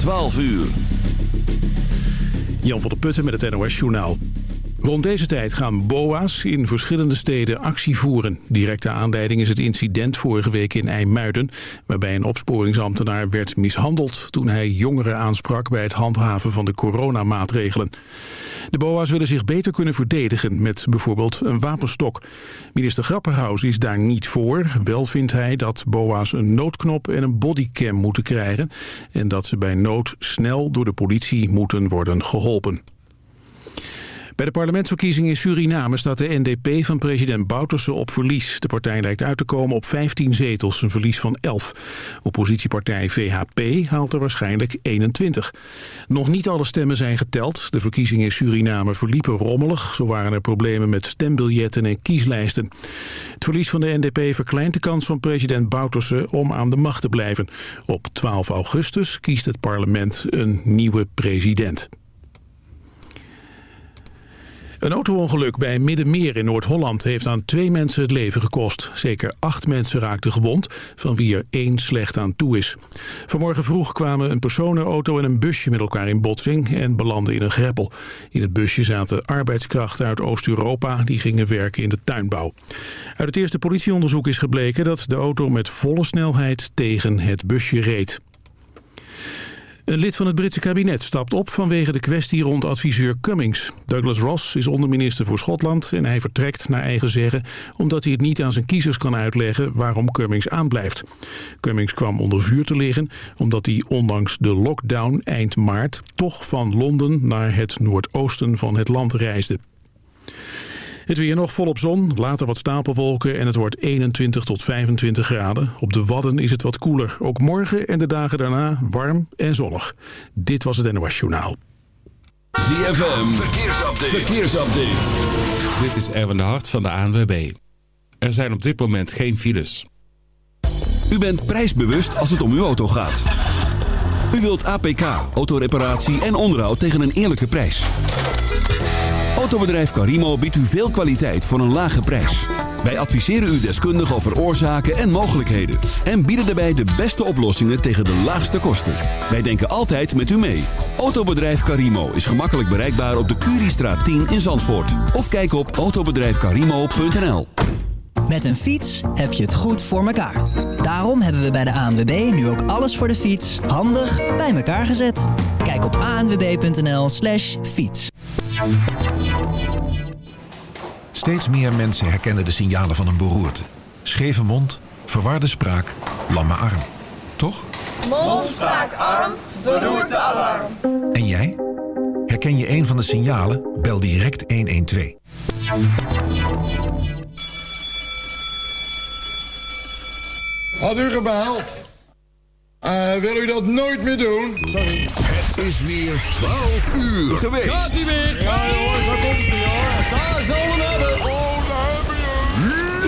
12 uur. Jan van der Putten met het NOS Journaal. Rond deze tijd gaan BOA's in verschillende steden actie voeren. Directe aanleiding is het incident vorige week in IJmuiden... waarbij een opsporingsambtenaar werd mishandeld... toen hij jongeren aansprak bij het handhaven van de coronamaatregelen. De BOA's willen zich beter kunnen verdedigen met bijvoorbeeld een wapenstok. Minister Grapperhaus is daar niet voor. Wel vindt hij dat BOA's een noodknop en een bodycam moeten krijgen... en dat ze bij nood snel door de politie moeten worden geholpen. Bij de parlementsverkiezingen in Suriname staat de NDP van president Bouterse op verlies. De partij lijkt uit te komen op 15 zetels, een verlies van 11. Oppositiepartij VHP haalt er waarschijnlijk 21. Nog niet alle stemmen zijn geteld. De verkiezingen in Suriname verliepen rommelig. Zo waren er problemen met stembiljetten en kieslijsten. Het verlies van de NDP verkleint de kans van president Bouterse om aan de macht te blijven. Op 12 augustus kiest het parlement een nieuwe president. Een autoongeluk bij Middenmeer in Noord-Holland heeft aan twee mensen het leven gekost. Zeker acht mensen raakten gewond, van wie er één slecht aan toe is. Vanmorgen vroeg kwamen een personenauto en een busje met elkaar in botsing en belanden in een greppel. In het busje zaten arbeidskrachten uit Oost-Europa die gingen werken in de tuinbouw. Uit het eerste politieonderzoek is gebleken dat de auto met volle snelheid tegen het busje reed. Een lid van het Britse kabinet stapt op vanwege de kwestie rond adviseur Cummings. Douglas Ross is onderminister voor Schotland en hij vertrekt naar eigen zeggen... omdat hij het niet aan zijn kiezers kan uitleggen waarom Cummings aanblijft. Cummings kwam onder vuur te liggen omdat hij ondanks de lockdown eind maart... toch van Londen naar het noordoosten van het land reisde. Het weer nog volop zon, later wat stapelwolken en het wordt 21 tot 25 graden. Op de Wadden is het wat koeler. Ook morgen en de dagen daarna warm en zonnig. Dit was het NOS Journaal. ZFM, verkeersupdate. verkeersupdate. Dit is Erwin de Hart van de ANWB. Er zijn op dit moment geen files. U bent prijsbewust als het om uw auto gaat. U wilt APK, autoreparatie en onderhoud tegen een eerlijke prijs. Autobedrijf Carimo biedt u veel kwaliteit voor een lage prijs. Wij adviseren u deskundig over oorzaken en mogelijkheden. En bieden daarbij de beste oplossingen tegen de laagste kosten. Wij denken altijd met u mee. Autobedrijf Carimo is gemakkelijk bereikbaar op de Curiestraat 10 in Zandvoort. Of kijk op autobedrijfcarimo.nl Met een fiets heb je het goed voor elkaar. Daarom hebben we bij de ANWB nu ook alles voor de fiets handig bij elkaar gezet. Kijk op anwb.nl slash fiets. Steeds meer mensen herkennen de signalen van een beroerte. Scheve mond, verwarde spraak, lamme arm. Toch? Mond, spraak, arm, beroerte, alarm. En jij? Herken je een van de signalen? Bel direct 112. Had u gebeld? Uh, wil u dat nooit meer doen? Sorry. Het is weer 12 uur geweest. Gaat ie weer? Ja jongens, daar komt hij hoor. Daar zullen we hebben. Oh, daar hebben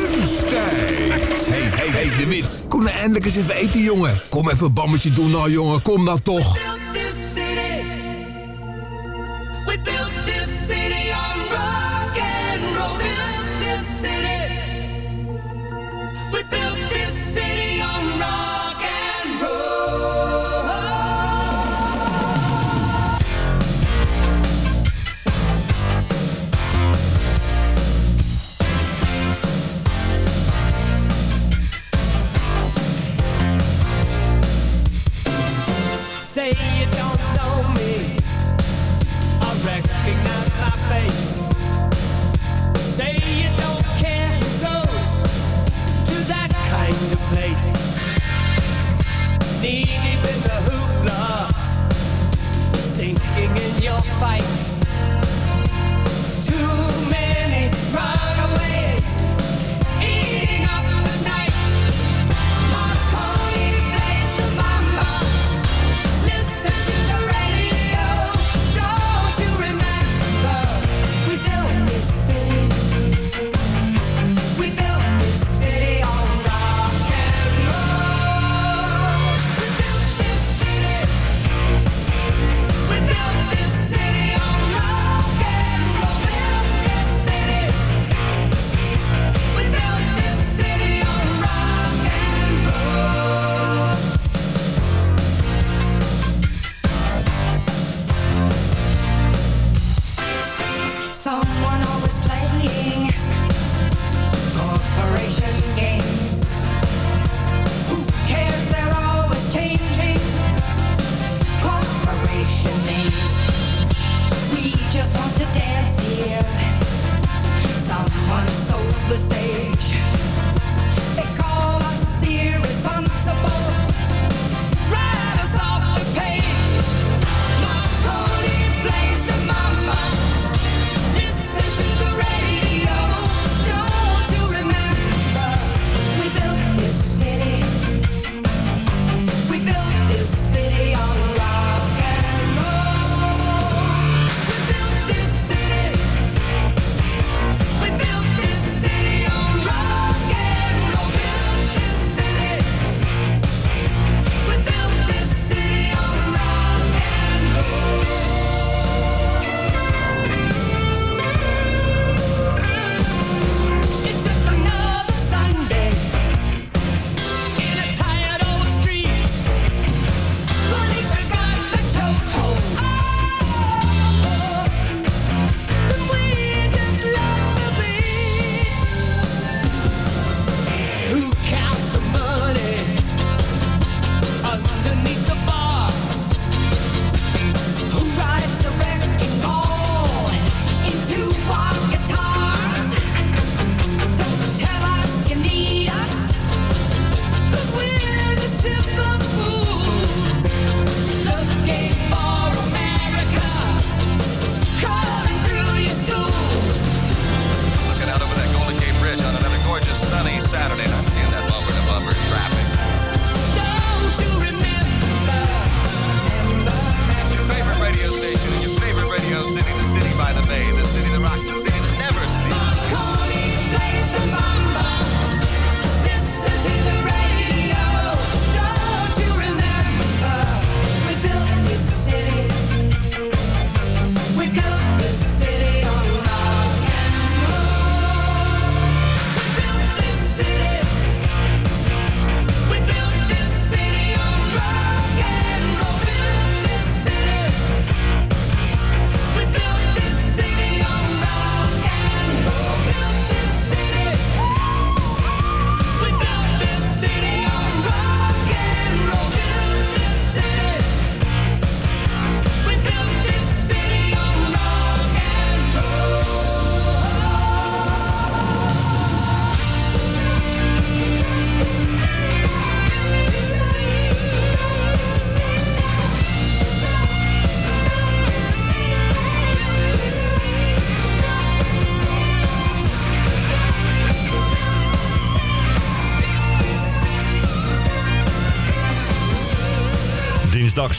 we Lunchtijd. Hey, hey, hey, de Wit. Kom nou eindelijk eens even eten, jongen. Kom even een bammetje doen nou, jongen. Kom nou toch. Say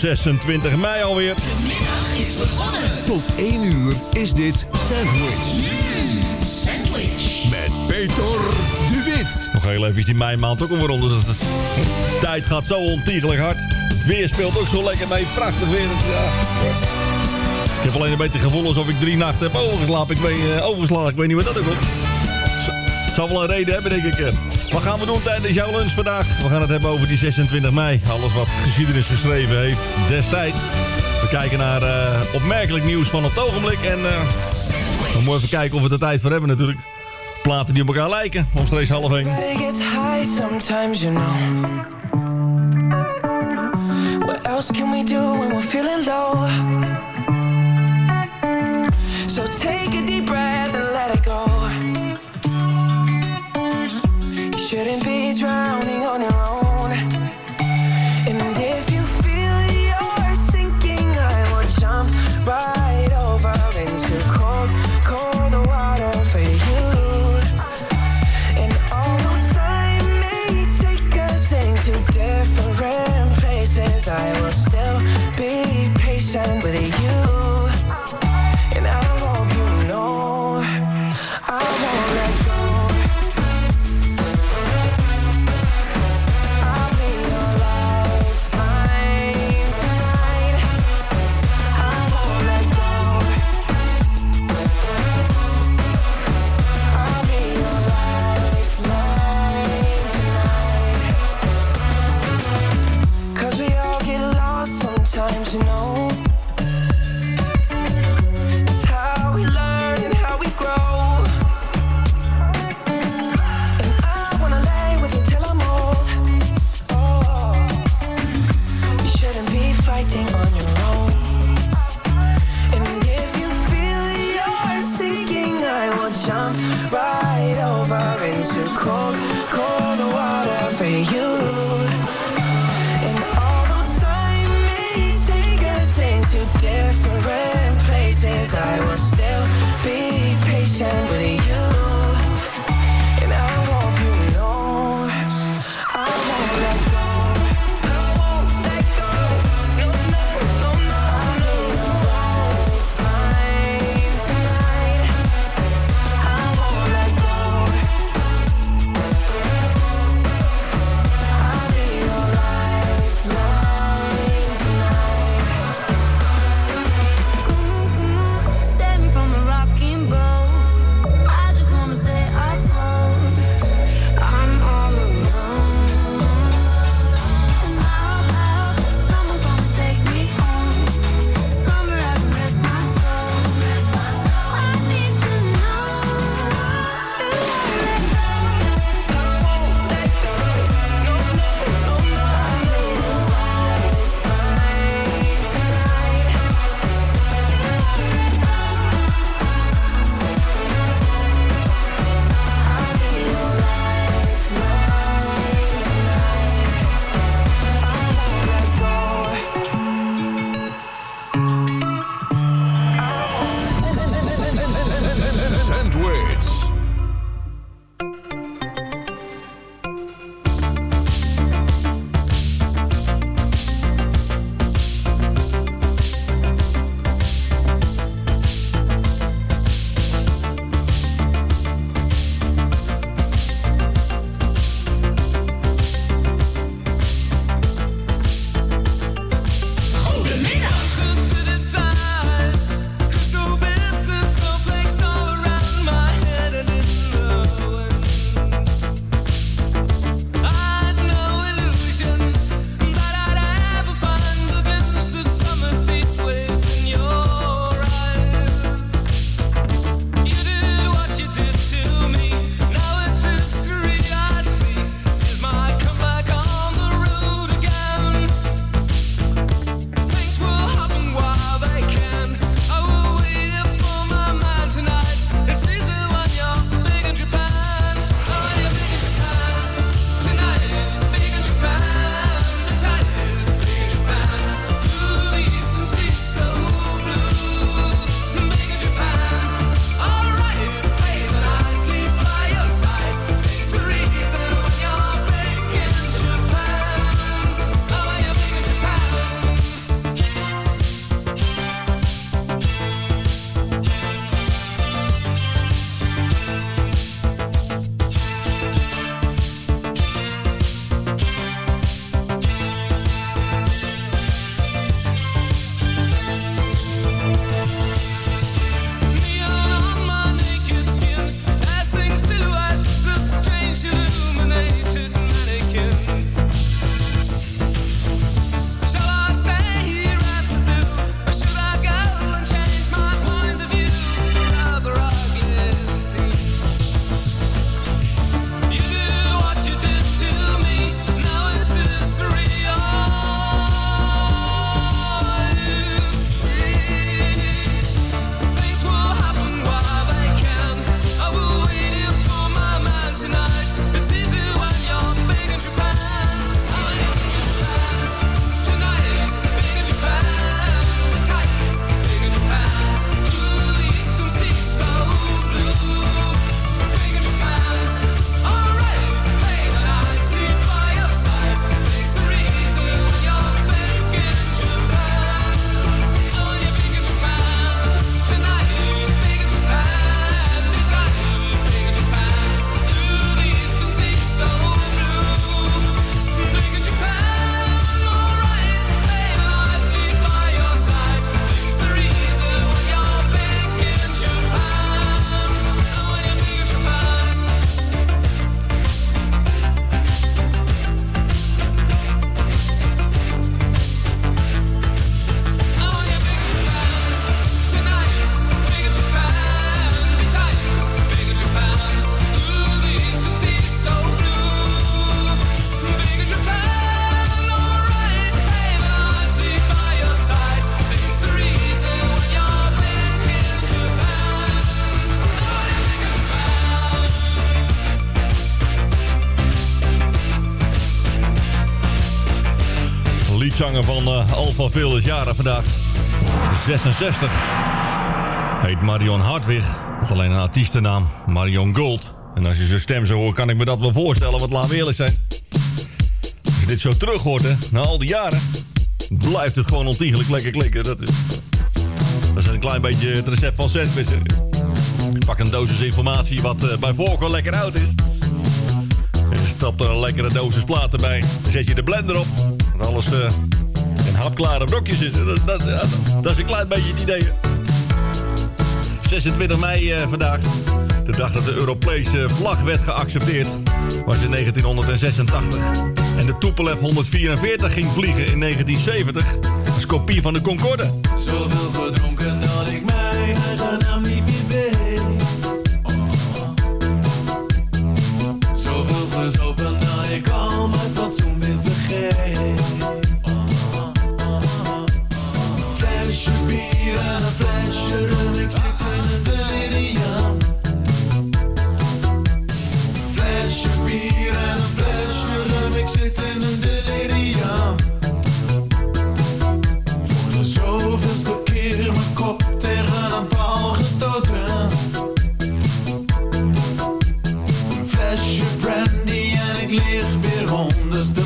26 mei alweer. Tot 1 uur is dit Sandwich. Sandwich. Met Peter de Wit. Nog heel even die meimaand ook alweer rond. Dus de tijd gaat zo ontiegelijk hard. Het weer speelt ook zo lekker mee. Prachtig weer. Ja. Ik heb alleen een beetje gevoel alsof ik drie nachten heb overgeslapen. Ik weet, uh, overgeslagen. Ik weet niet wat dat ook komt. Het zal wel een reden hebben, denk ik. Eh. Wat gaan we doen tijdens jouw lunch vandaag? We gaan het hebben over die 26 mei. Alles wat geschiedenis geschreven heeft destijds. We kijken naar uh, opmerkelijk nieuws van het ogenblik. En uh, we moeten even kijken of we er tijd voor hebben natuurlijk. Platen die op elkaar lijken. Omstreeks half één. What else can we do when we're feeling low? Van is jaren vandaag. 66. Heet Marion Hartwig. Dat is alleen een artiestennaam. Marion Gold. En als je zijn stem zo hoort, kan ik me dat wel voorstellen. Wat laat we eerlijk zijn. Als je dit zo terug hoort, na al die jaren... blijft het gewoon ontiegelijk lekker klikken. Dat is, een klein beetje het recept van sandwich. Pak een dosis informatie wat uh, bij voorkeur lekker oud is. En je stapt er een lekkere dosis platen bij. Dan zet je de blender op. Dat alles uh, in hapklare brokjes is. Dat, dat, is een klein beetje het idee. 26 mei uh, vandaag. De dag dat de Europese vlag werd geaccepteerd. Was in 1986. En de Tupolev 144 ging vliegen in 1970. Als kopie van de Concorde. Lig weer ondersteboven.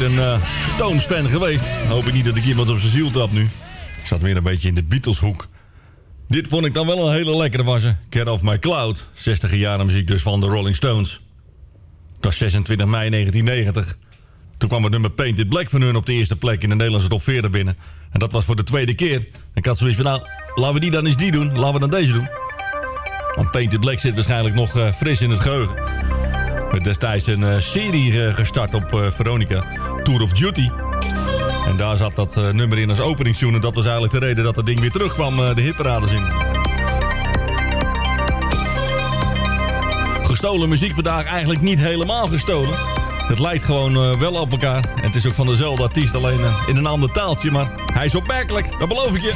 Nooit een uh, fan geweest. Hoop ik niet dat ik iemand op zijn ziel trap nu. Ik zat weer een beetje in de Beatles hoek. Dit vond ik dan wel een hele lekkere ze. Get Off My Cloud. 60 jaren muziek dus van de Rolling Stones. Dat was 26 mei 1990. Toen kwam het nummer Painted Black van hun op de eerste plek in de Nederlandse top 40 binnen. En dat was voor de tweede keer. Ik had zoiets van, nou, laten we die dan eens die doen. Laten we dan deze doen. Want Painted Black zit waarschijnlijk nog uh, fris in het geheugen. Met destijds een uh, serie uh, gestart op Veronica. Tour of Duty. En daar zat dat nummer in als openingstune. En dat was eigenlijk de reden dat dat ding weer terugkwam de hitparades in. Gestolen muziek vandaag eigenlijk niet helemaal gestolen. Het lijkt gewoon wel op elkaar. En het is ook van dezelfde artiest, alleen in een ander taaltje. Maar hij is opmerkelijk, dat beloof ik je.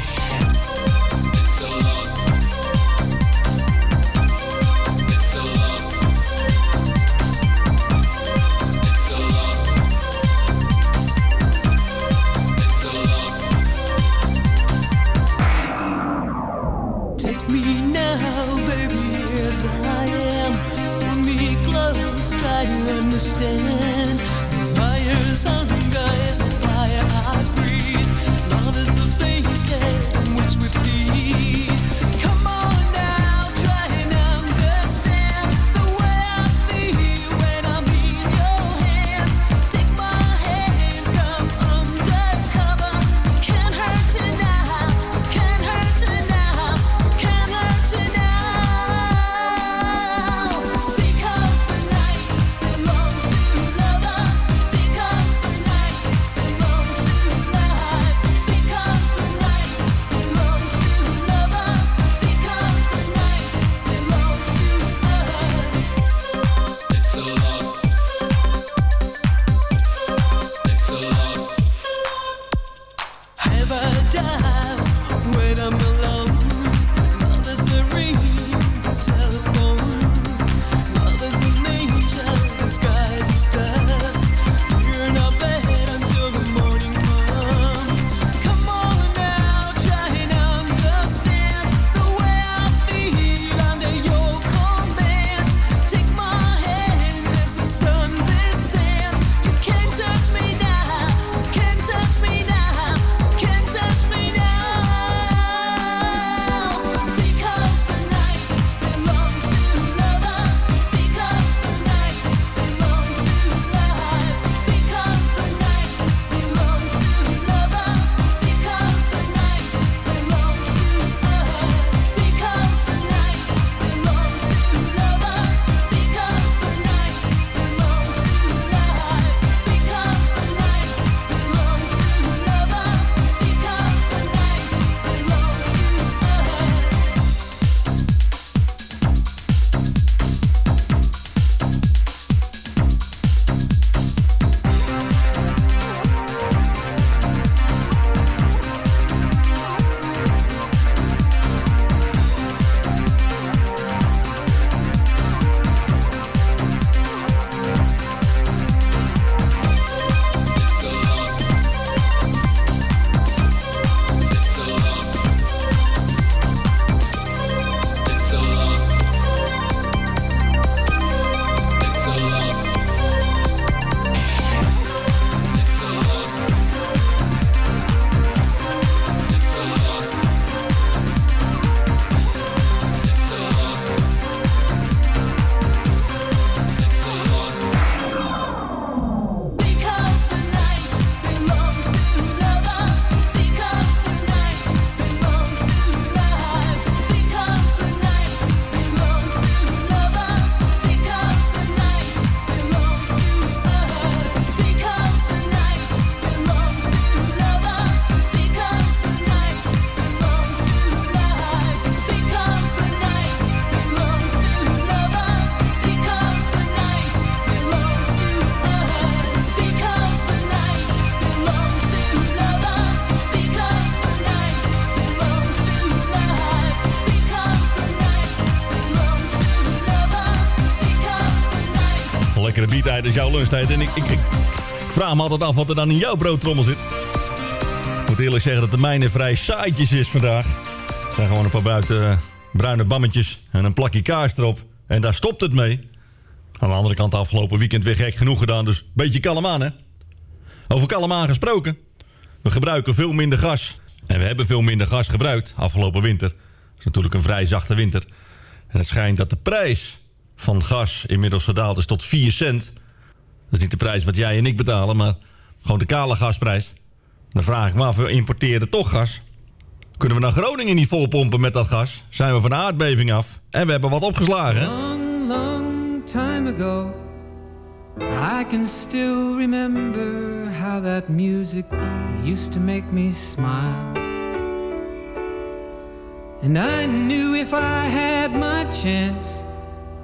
Jouw lunchtijd. En ik, ik, ik vraag me altijd af wat er dan in jouw broodtrommel zit. Ik moet eerlijk zeggen dat de mijne vrij saaitjes is vandaag. Het zijn gewoon een paar buiten eh, bruine bammetjes en een plakje kaas erop. En daar stopt het mee. Aan de andere kant afgelopen weekend weer gek genoeg gedaan, dus beetje kalm aan hè. Over Kalamaan gesproken. We gebruiken veel minder gas. En we hebben veel minder gas gebruikt afgelopen winter. Dat is natuurlijk een vrij zachte winter. En het schijnt dat de prijs van gas inmiddels gedaald is tot 4 cent. Is niet de prijs wat jij en ik betalen, maar gewoon de kale gasprijs. Dan vraag ik me af, we importeren toch gas. Kunnen we naar Groningen niet volpompen met dat gas? Zijn we van de aardbeving af? En we hebben wat opgeslagen? Long, long time ago, I can still remember how that music used to make me smile. And I knew if I had my chance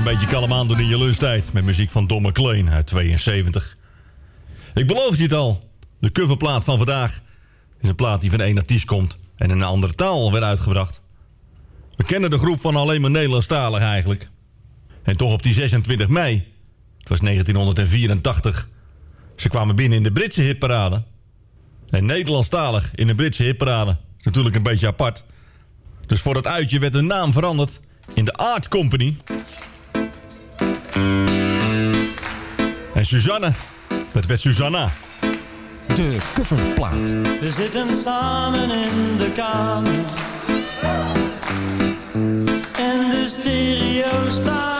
Klein beetje kalm aan doen in je lunchtijd. Met muziek van Don McLean uit 72. Ik beloofde je het al. De coverplaat van vandaag is een plaat die van één artiest komt. En in een andere taal werd uitgebracht. We kennen de groep van alleen maar Nederlandstalig eigenlijk. En toch op die 26 mei. Het was 1984. Ze kwamen binnen in de Britse hitparade. En Nederlandstalig in de Britse hitparade. is natuurlijk een beetje apart. Dus voor dat uitje werd de naam veranderd in de Art Company. En Suzanne. Het werd Susanna. De kofferplaat. We zitten samen in de kamer. En de stereo staat.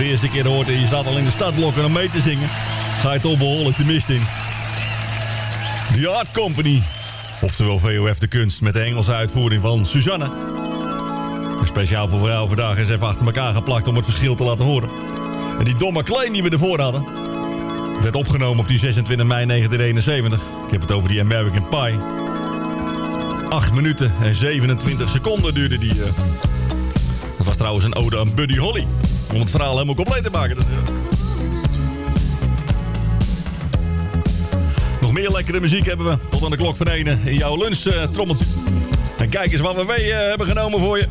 de eerste keer hoort en je staat al in de stadblokken om mee te zingen, ga je toch behoorlijk de mist in. The Art Company, oftewel VOF de kunst met de Engelse uitvoering van Suzanne. Een speciaal voor vrouwen vandaag is even achter elkaar geplakt om het verschil te laten horen. En die domme klein die we ervoor hadden, werd opgenomen op die 26 mei 1971. Ik heb het over die American Pie. 8 minuten en 27 seconden duurde die. Eh. Dat was trouwens een ode aan Buddy Holly. Om het verhaal helemaal compleet te maken. Nog meer lekkere muziek hebben we. Tot aan de klok van 1 in jouw lunch. Eh, en kijk eens wat we mee eh, hebben genomen voor je.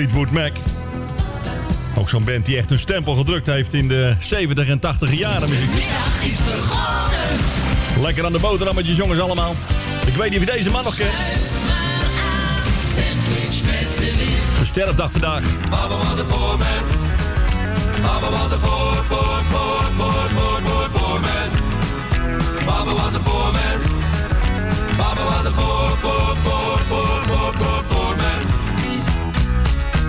Fleetwood Mac. Ook zo'n band die echt een stempel gedrukt heeft in de 70 en 80 jaren muziek. Lekker aan de boterhammetjes jongens allemaal. Ik weet niet of je deze man nog kent. Sterfdag vandaag. Papa was a poor man. Papa was a poor, poor, poor, poor, poor, poor, poor man. Papa was a poor man. Papa was a poor, poor, poor, poor, poor, poor,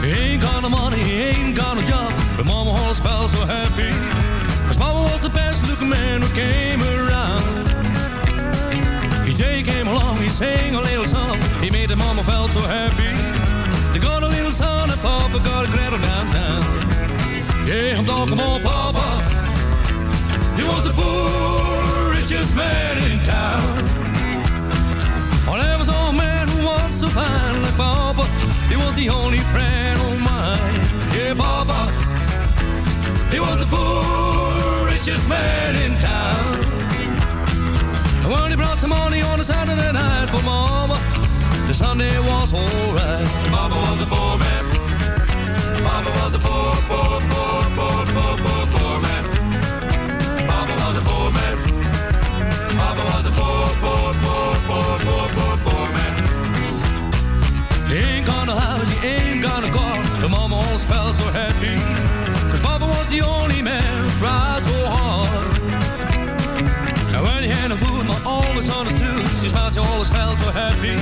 ain't got no money, ain't got no job, but Mama always felt so happy. Cause Papa was the best looking man who came around. PJ came along, he sang a little song, he made the Mama felt so happy. They got a little son and Papa got a great down down. Yeah, I'm talking about Papa. He was the poor, richest man in town. Was the only friend of mine. Yeah, Papa. He was the poor, richest man in town. And when he brought some money on a Saturday night for Mama, the Sunday was alright. Papa was a poor man. Papa was a poor, poor, poor, poor, poor, poor, me. Cause Papa was the only man who tried so hard. And when he had a boom, I always understood She's how she always felt so happy.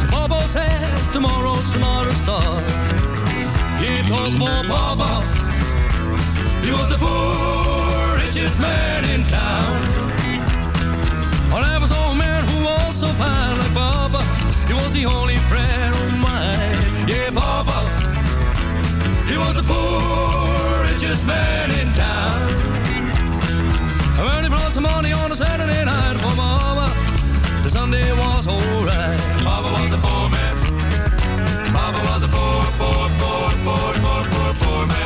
So Papa said, tomorrow's another star. He told about Papa. He was the poor richest man in town. Well, there was old man who was so fine like Papa. He was the only friend of mine. Yeah, Papa was the poorest man in town. When he brought some money on a Saturday night for Mama, the Sunday was alright. Mama was a poor man. Mama was a poor, poor, poor, poor, poor, poor, poor man.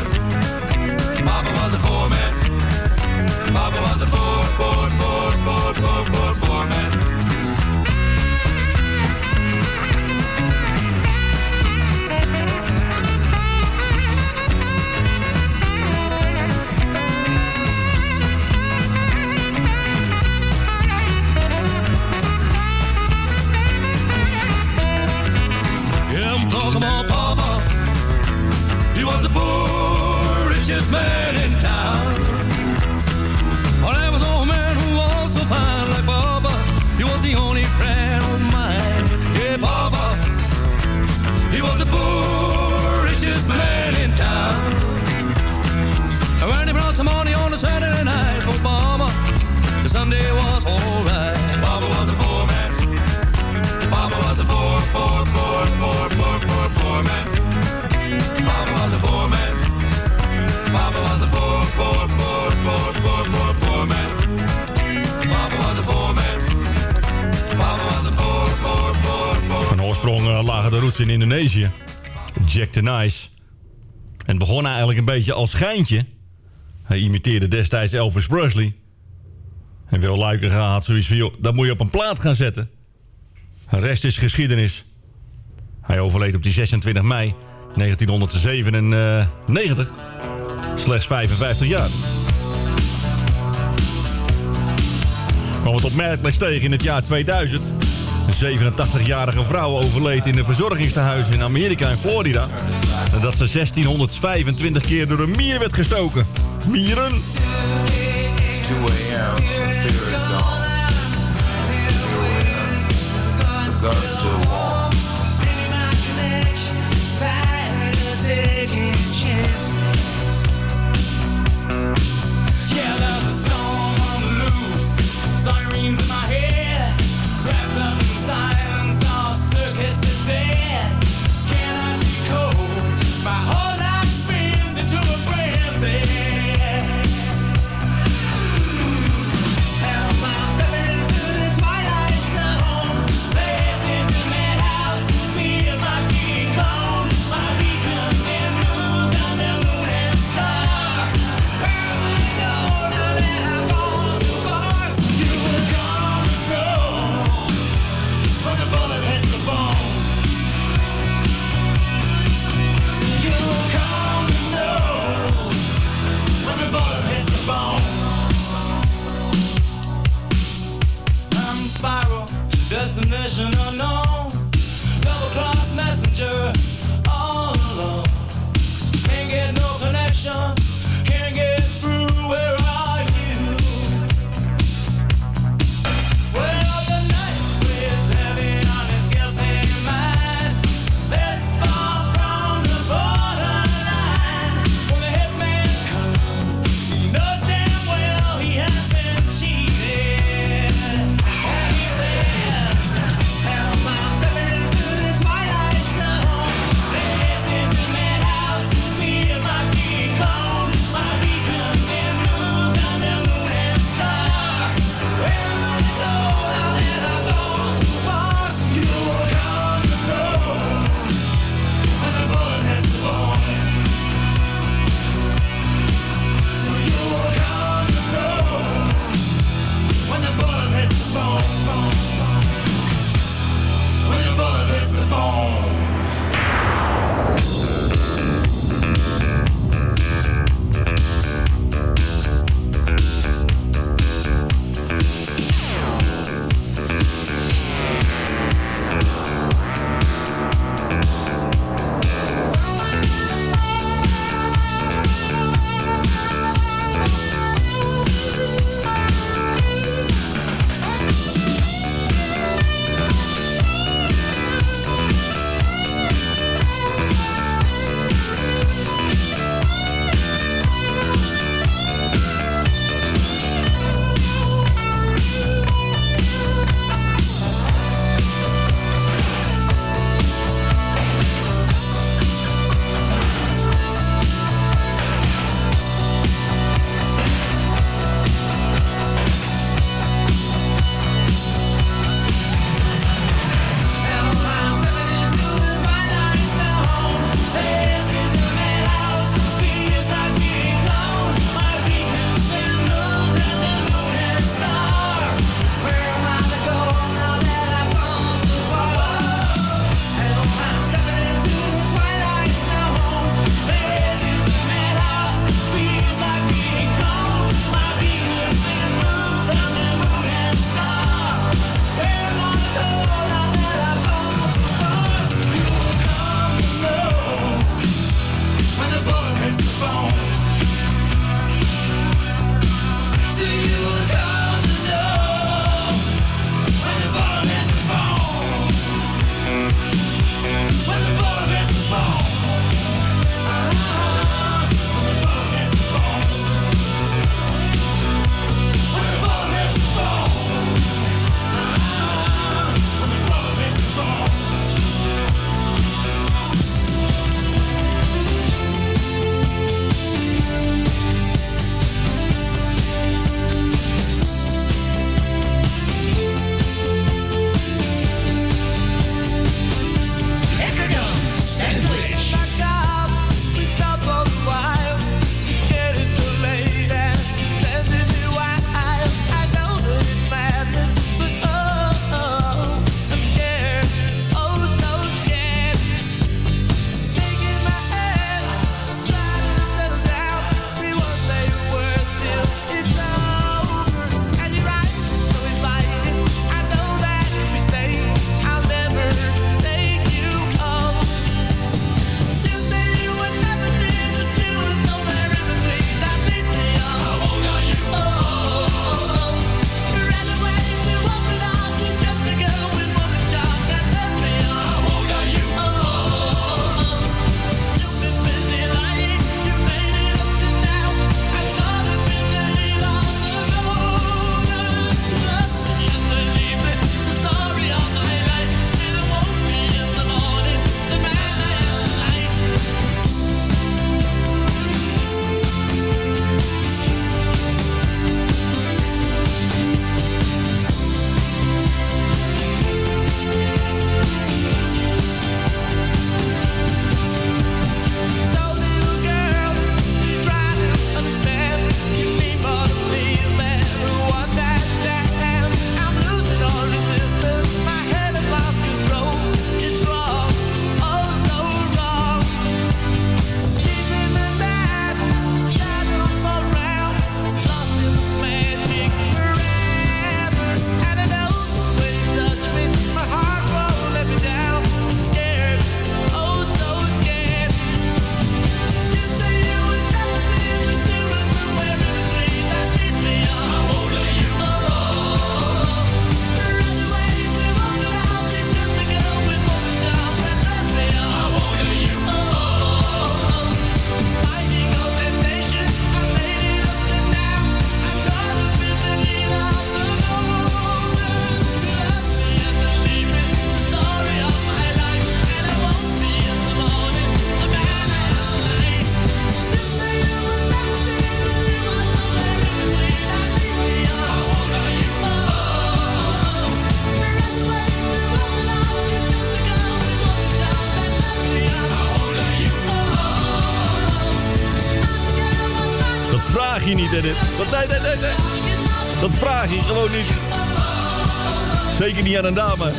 Nick Nice. En begon eigenlijk een beetje als schijntje. Hij imiteerde destijds Elvis Presley. En Wil Luiker had zoiets van, dat moet je op een plaat gaan zetten. De rest is geschiedenis. Hij overleed op die 26 mei 1997. Slechts 55 jaar. kwam het opmerkelijk tegen in het jaar 2000. Een 87-jarige vrouw overleed in een verzorgingstehuis in Amerika en Florida. Nadat ze 1625 keer door een mier werd gestoken. Mieren? 2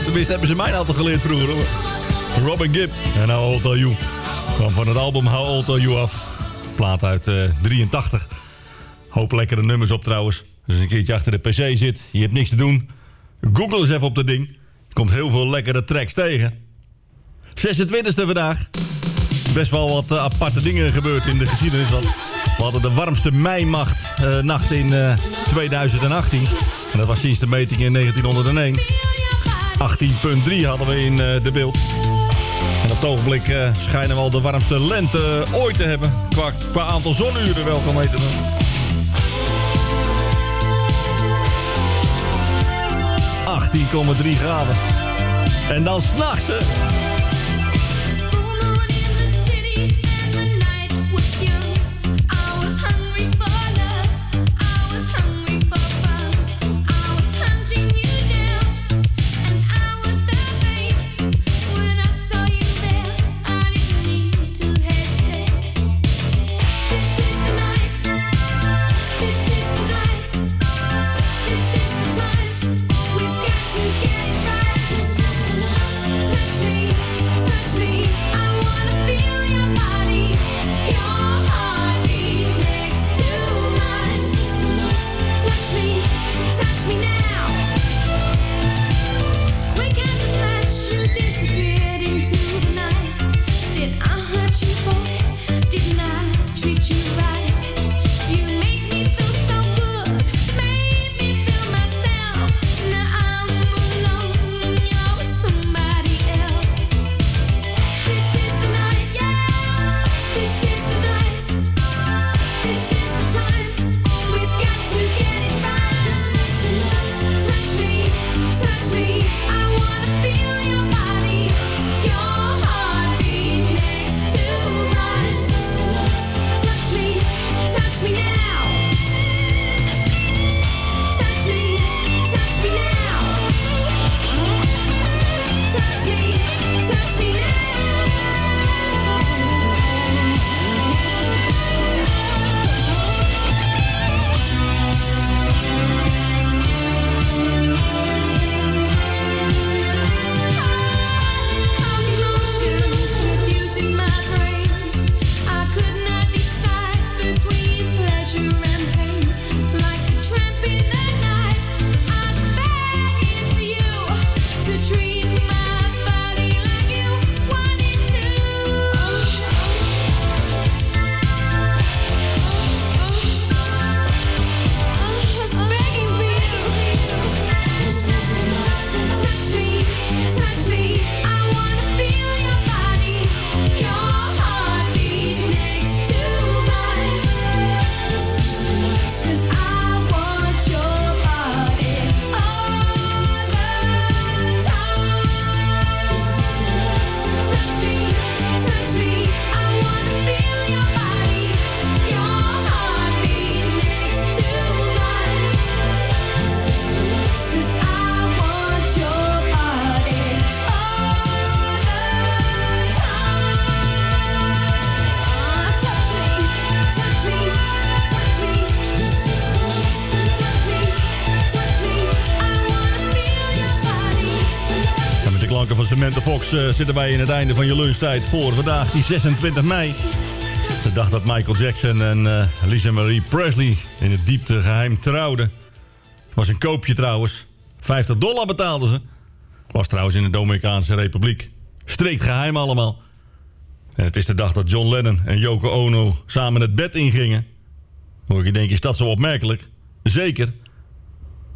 Tenminste, hebben ze mij altijd geleerd vroeger, hoor. Robin Gibb en How Old Are You. Kwam van het album How Old Are You af. Plaat uit eh 83. Hoop lekkere nummers op trouwens. Je een keertje achter de pc zit, je hebt niks te doen. Google eens even op dat ding. Er komt heel veel lekkere tracks tegen. 26e vandaag. Best wel wat eh, aparte dingen gebeurd in de geschiedenis. We hadden de warmste meimacht eh, nacht in eh, 2018. En dat was sinds de meting in 1901. 18,3 hadden we in eh, de beeld. En op het ogenblik eh, schijnen we al de warmste lente ooit te hebben. Qua, aantal zonuren wel kan weten. 18,3 graden. En dan s'nachts, zitten wij in het einde van je lunchtijd voor vandaag, die 26 mei. De dag dat Michael Jackson en eh, Lisa Marie Presley in het diepte geheim trouwden. Was een koopje trouwens. 50 dollar betaalden ze. Was trouwens in de Dominicaanse Republiek. Strikt geheim allemaal. En het is de dag dat John Lennon en Yoko Ono samen het bed ingingen. Hoor je denken, is dat zo opmerkelijk? Zeker.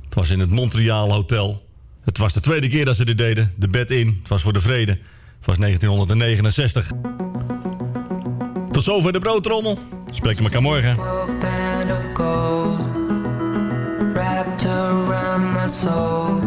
Het was in het Montreal Hotel. Het was de tweede keer dat ze dit deden. De bed in. Het was voor de vrede. Het was 1969. Tot zover de broodtrommel. Spreken elkaar morgen. my soul.